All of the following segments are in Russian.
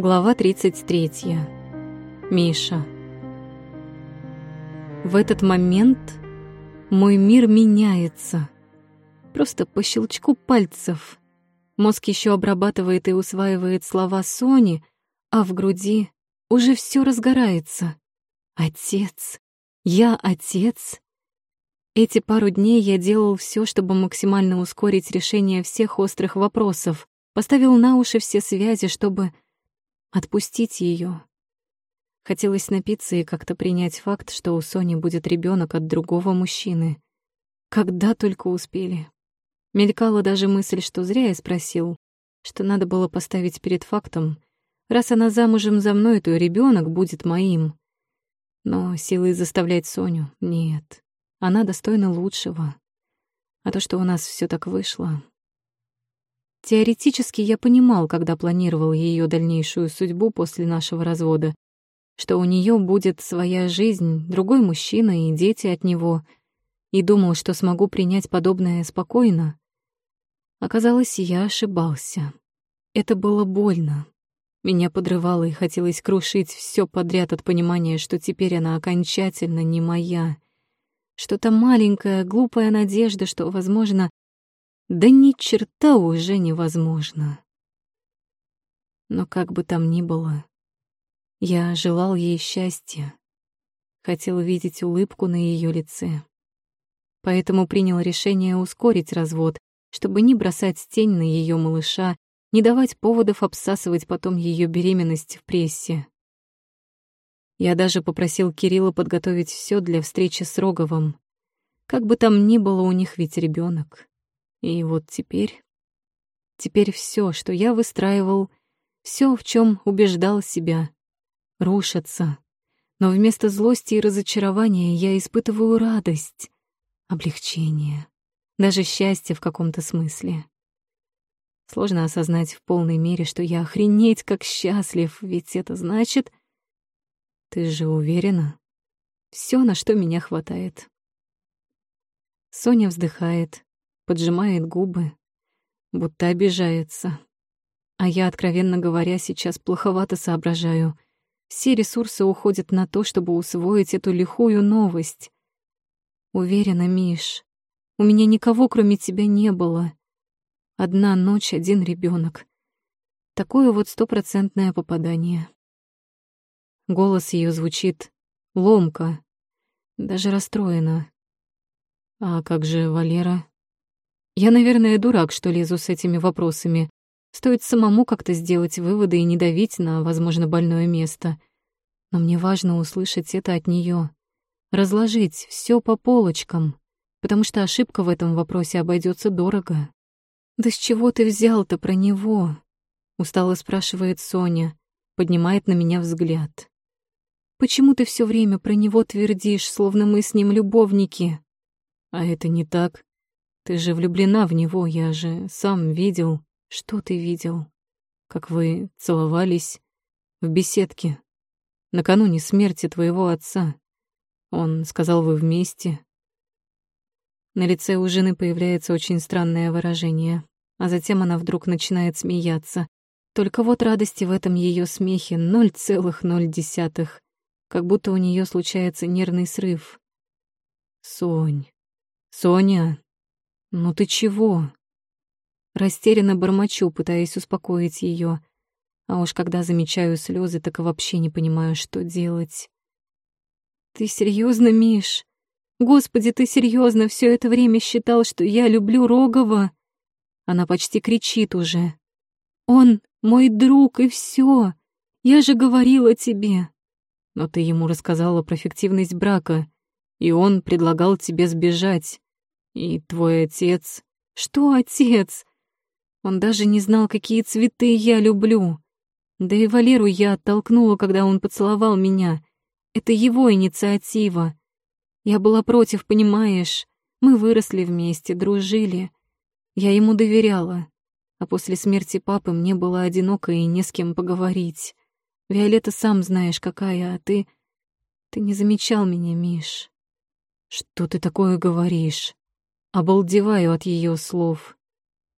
Глава 33. Миша. В этот момент мой мир меняется. Просто по щелчку пальцев. Мозг еще обрабатывает и усваивает слова Сони, а в груди уже все разгорается. Отец. Я отец. Эти пару дней я делал все, чтобы максимально ускорить решение всех острых вопросов, поставил на уши все связи, чтобы отпустить ее. Хотелось напиться и как-то принять факт, что у Сони будет ребенок от другого мужчины. Когда только успели. Мелькала даже мысль, что зря я спросил, что надо было поставить перед фактом. Раз она замужем за мной, то ребенок будет моим. Но силой заставлять Соню — нет. Она достойна лучшего. А то, что у нас все так вышло... Теоретически я понимал, когда планировал ее дальнейшую судьбу после нашего развода, что у нее будет своя жизнь, другой мужчина и дети от него, и думал, что смогу принять подобное спокойно. Оказалось, я ошибался. Это было больно. Меня подрывало и хотелось крушить все подряд от понимания, что теперь она окончательно не моя — что-то маленькая, глупая надежда, что, возможно, да ни черта уже невозможно. Но как бы там ни было, я желал ей счастья, хотел видеть улыбку на ее лице. Поэтому принял решение ускорить развод, чтобы не бросать тень на ее малыша, не давать поводов обсасывать потом ее беременность в прессе. Я даже попросил Кирилла подготовить все для встречи с Роговым. Как бы там ни было, у них ведь ребенок. И вот теперь... Теперь все, что я выстраивал, все, в чем убеждал себя, рушится. Но вместо злости и разочарования я испытываю радость, облегчение, даже счастье в каком-то смысле. Сложно осознать в полной мере, что я охренеть как счастлив, ведь это значит, ты же уверена? Все, на что меня хватает. Соня вздыхает, поджимает губы, будто обижается. А я, откровенно говоря, сейчас плоховато соображаю. Все ресурсы уходят на то, чтобы усвоить эту лихую новость. Уверена, Миш, у меня никого, кроме тебя, не было. Одна ночь, один ребенок. Такое вот стопроцентное попадание. Голос ее звучит ломко, даже расстроена. А как же Валера? Я, наверное, дурак, что лезу с этими вопросами. Стоит самому как-то сделать выводы и не давить на, возможно, больное место. Но мне важно услышать это от нее, разложить все по полочкам, потому что ошибка в этом вопросе обойдется дорого. «Да с чего ты взял-то про него?» — устало спрашивает Соня, поднимает на меня взгляд. Почему ты все время про него твердишь, словно мы с ним любовники? А это не так. Ты же влюблена в него, я же сам видел. Что ты видел? Как вы целовались в беседке накануне смерти твоего отца. Он сказал, вы вместе. На лице у жены появляется очень странное выражение, а затем она вдруг начинает смеяться. Только вот радости в этом ее смехе ноль целых ноль десятых как будто у нее случается нервный срыв. «Сонь, Соня, ну ты чего?» Растерянно бормочу, пытаясь успокоить ее, а уж когда замечаю слезы, так и вообще не понимаю, что делать. «Ты серьезно, Миш? Господи, ты серьезно все это время считал, что я люблю Рогова?» Она почти кричит уже. «Он мой друг, и все. Я же говорила тебе. Но ты ему рассказала про фиктивность брака, и он предлагал тебе сбежать. И твой отец... Что отец? Он даже не знал, какие цветы я люблю. Да и Валеру я оттолкнула, когда он поцеловал меня. Это его инициатива. Я была против, понимаешь? Мы выросли вместе, дружили. Я ему доверяла. А после смерти папы мне было одиноко и не с кем поговорить. Виолетта сам знаешь, какая, а ты... Ты не замечал меня, Миш. Что ты такое говоришь? Обалдеваю от ее слов.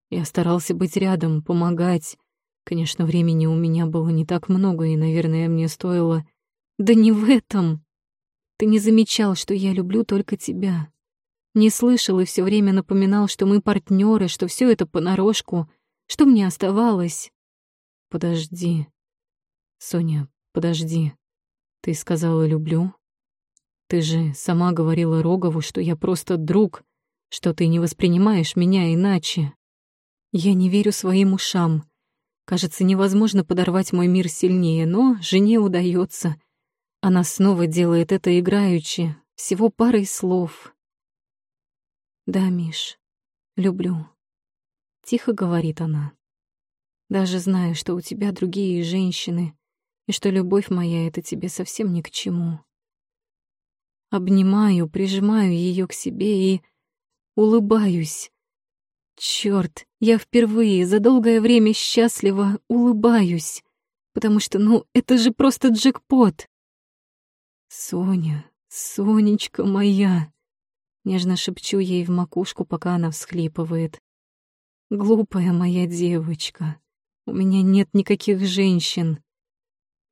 Я старался быть рядом, помогать. Конечно, времени у меня было не так много, и, наверное, мне стоило... Да не в этом! Ты не замечал, что я люблю только тебя. Не слышал и все время напоминал, что мы партнеры, что все это понарошку. Что мне оставалось? Подожди. Соня, подожди. Ты сказала «люблю»? Ты же сама говорила Рогову, что я просто друг, что ты не воспринимаешь меня иначе. Я не верю своим ушам. Кажется, невозможно подорвать мой мир сильнее, но жене удается. Она снова делает это играючи, всего парой слов. «Да, Миш, люблю», — тихо говорит она. «Даже знаю, что у тебя другие женщины, и что любовь моя — это тебе совсем ни к чему». Обнимаю, прижимаю ее к себе и улыбаюсь. Черт, я впервые за долгое время счастливо улыбаюсь, потому что, ну, это же просто джекпот. Соня, Сонечка моя, Нежно шепчу ей в макушку, пока она всхлипывает. «Глупая моя девочка, у меня нет никаких женщин.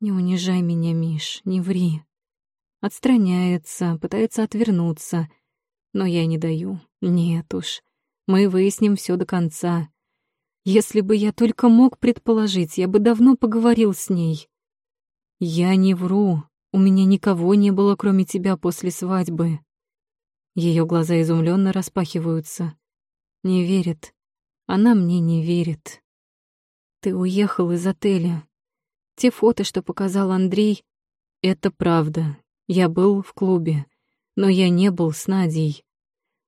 Не унижай меня, Миш, не ври». Отстраняется, пытается отвернуться, но я не даю. Нет уж, мы выясним все до конца. Если бы я только мог предположить, я бы давно поговорил с ней. Я не вру, у меня никого не было, кроме тебя, после свадьбы. Ее глаза изумленно распахиваются. Не верит. Она мне не верит. Ты уехал из отеля. Те фото, что показал Андрей, это правда. Я был в клубе, но я не был с Надей.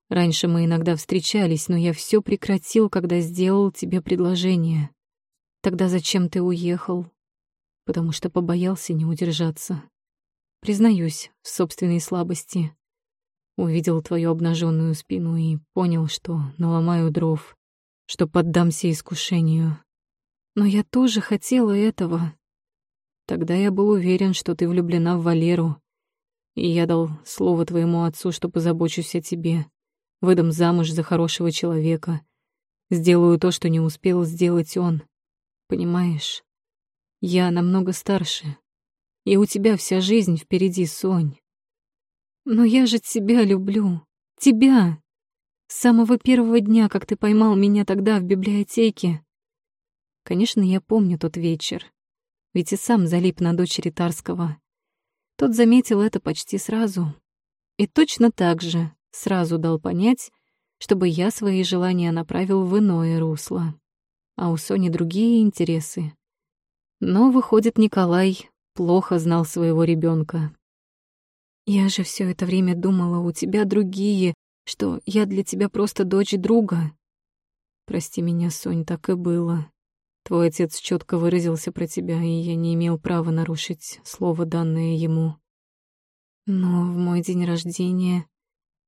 Раньше мы иногда встречались, но я все прекратил, когда сделал тебе предложение. Тогда зачем ты уехал? Потому что побоялся не удержаться. Признаюсь в собственной слабости. Увидел твою обнаженную спину и понял, что наломаю дров, что поддамся искушению. Но я тоже хотела этого. Тогда я был уверен, что ты влюблена в Валеру, и я дал слово твоему отцу, что позабочусь о тебе, выдам замуж за хорошего человека, сделаю то, что не успел сделать он. Понимаешь? Я намного старше, и у тебя вся жизнь впереди, Сонь. Но я же тебя люблю. Тебя. С самого первого дня, как ты поймал меня тогда в библиотеке. Конечно, я помню тот вечер. Ведь и сам залип на дочери Тарского. Тот заметил это почти сразу. И точно так же сразу дал понять, чтобы я свои желания направил в иное русло. А у Сони другие интересы. Но, выходит, Николай плохо знал своего ребенка. Я же все это время думала, у тебя другие, что я для тебя просто дочь друга. Прости меня, Сонь, так и было. Твой отец четко выразился про тебя, и я не имел права нарушить слово, данное ему. Но в мой день рождения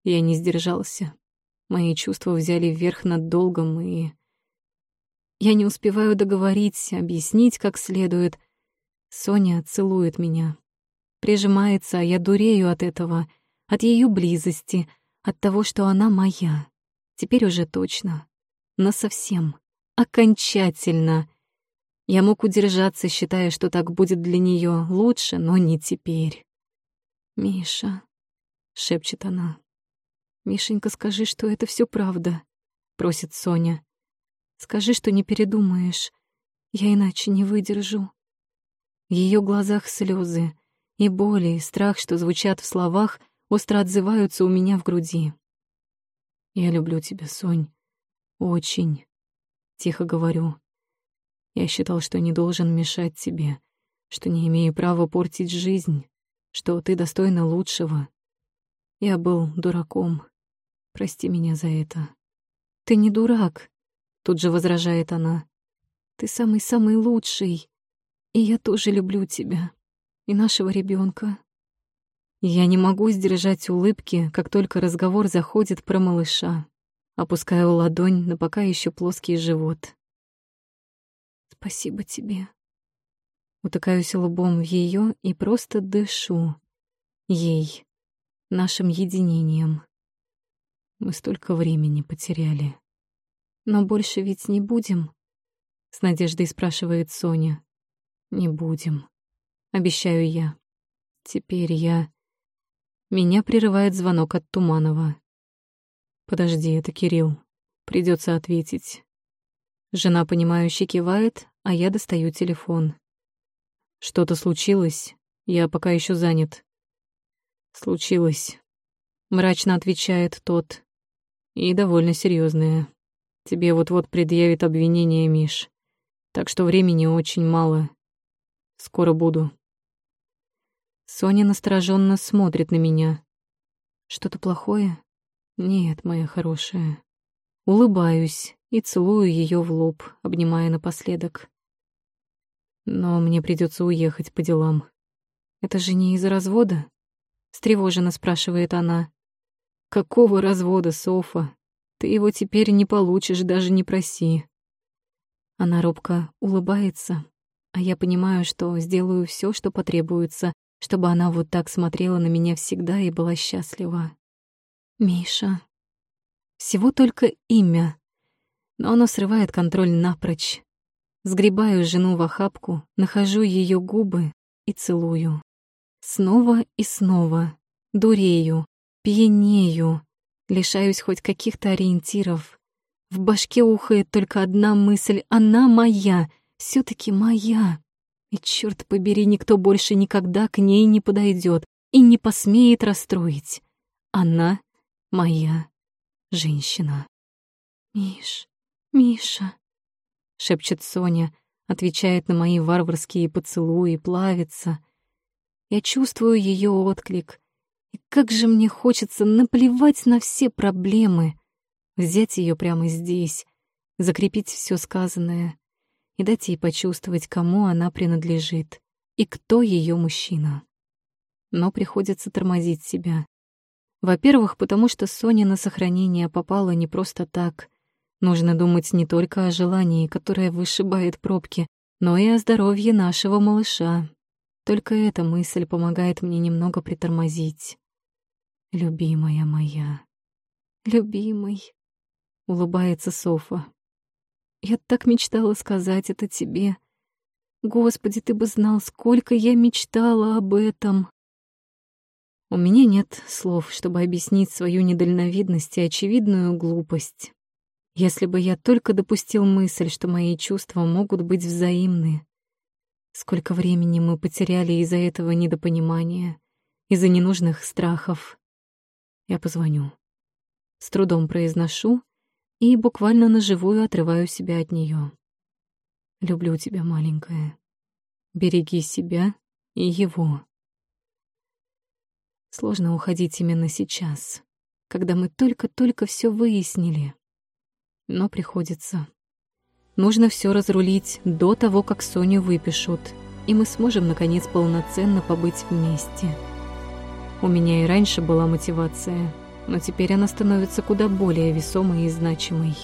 я не сдержался. Мои чувства взяли вверх над долгом, и... Я не успеваю договорить, объяснить как следует. Соня целует меня, прижимается, а я дурею от этого, от ее близости, от того, что она моя. Теперь уже точно. Но совсем. Окончательно. Я мог удержаться, считая, что так будет для нее лучше, но не теперь. «Миша», — шепчет она. «Мишенька, скажи, что это все правда», — просит Соня. «Скажи, что не передумаешь. Я иначе не выдержу». В ее глазах слезы, и боли, и страх, что звучат в словах, остро отзываются у меня в груди. «Я люблю тебя, Сонь. Очень», — тихо говорю. «Я считал, что не должен мешать тебе, что не имею права портить жизнь, что ты достойна лучшего. Я был дураком. Прости меня за это». «Ты не дурак», — тут же возражает она. «Ты самый-самый лучший, и я тоже люблю тебя» и нашего ребенка. Я не могу сдержать улыбки, как только разговор заходит про малыша. Опускаю ладонь на пока еще плоский живот. Спасибо тебе. Утыкаюсь лбом в ее и просто дышу. Ей, нашим единением. Мы столько времени потеряли. Но больше ведь не будем. С надеждой спрашивает Соня. Не будем. Обещаю я. Теперь я... Меня прерывает звонок от Туманова. Подожди, это Кирилл. Придется ответить. Жена, понимающе кивает, а я достаю телефон. Что-то случилось? Я пока еще занят. Случилось. Мрачно отвечает тот. И довольно серьезное. Тебе вот-вот предъявит обвинение, Миш. Так что времени очень мало. Скоро буду. Соня настороженно смотрит на меня. Что-то плохое? Нет, моя хорошая. Улыбаюсь и целую ее в лоб, обнимая напоследок. Но мне придется уехать по делам. Это же не из-за развода? Встревоженно спрашивает она. Какого развода, Софа? Ты его теперь не получишь, даже не проси. Она робко улыбается, а я понимаю, что сделаю все, что потребуется, чтобы она вот так смотрела на меня всегда и была счастлива. Миша. Всего только имя, но оно срывает контроль напрочь. Сгребаю жену в охапку, нахожу ее губы и целую. Снова и снова. Дурею, пьянею, лишаюсь хоть каких-то ориентиров. В башке ухает только одна мысль — она моя, все таки моя. И, черт побери, никто больше никогда к ней не подойдет и не посмеет расстроить. Она моя женщина. «Миш, Миша», — шепчет Соня, отвечает на мои варварские поцелуи, плавится. Я чувствую ее отклик. И как же мне хочется наплевать на все проблемы, взять ее прямо здесь, закрепить все сказанное и дать ей почувствовать, кому она принадлежит и кто ее мужчина. Но приходится тормозить себя. Во-первых, потому что Соня на сохранение попала не просто так. Нужно думать не только о желании, которое вышибает пробки, но и о здоровье нашего малыша. Только эта мысль помогает мне немного притормозить. Любимая моя, любимый, улыбается Софа. Я так мечтала сказать это тебе. Господи, ты бы знал, сколько я мечтала об этом. У меня нет слов, чтобы объяснить свою недальновидность и очевидную глупость. Если бы я только допустил мысль, что мои чувства могут быть взаимны. Сколько времени мы потеряли из-за этого недопонимания, из-за ненужных страхов. Я позвоню. С трудом произношу и буквально наживую отрываю себя от нее. Люблю тебя, маленькая. Береги себя и его. Сложно уходить именно сейчас, когда мы только-только все выяснили. Но приходится. Нужно все разрулить до того, как Соню выпишут, и мы сможем, наконец, полноценно побыть вместе. У меня и раньше была мотивация — но теперь она становится куда более весомой и значимой.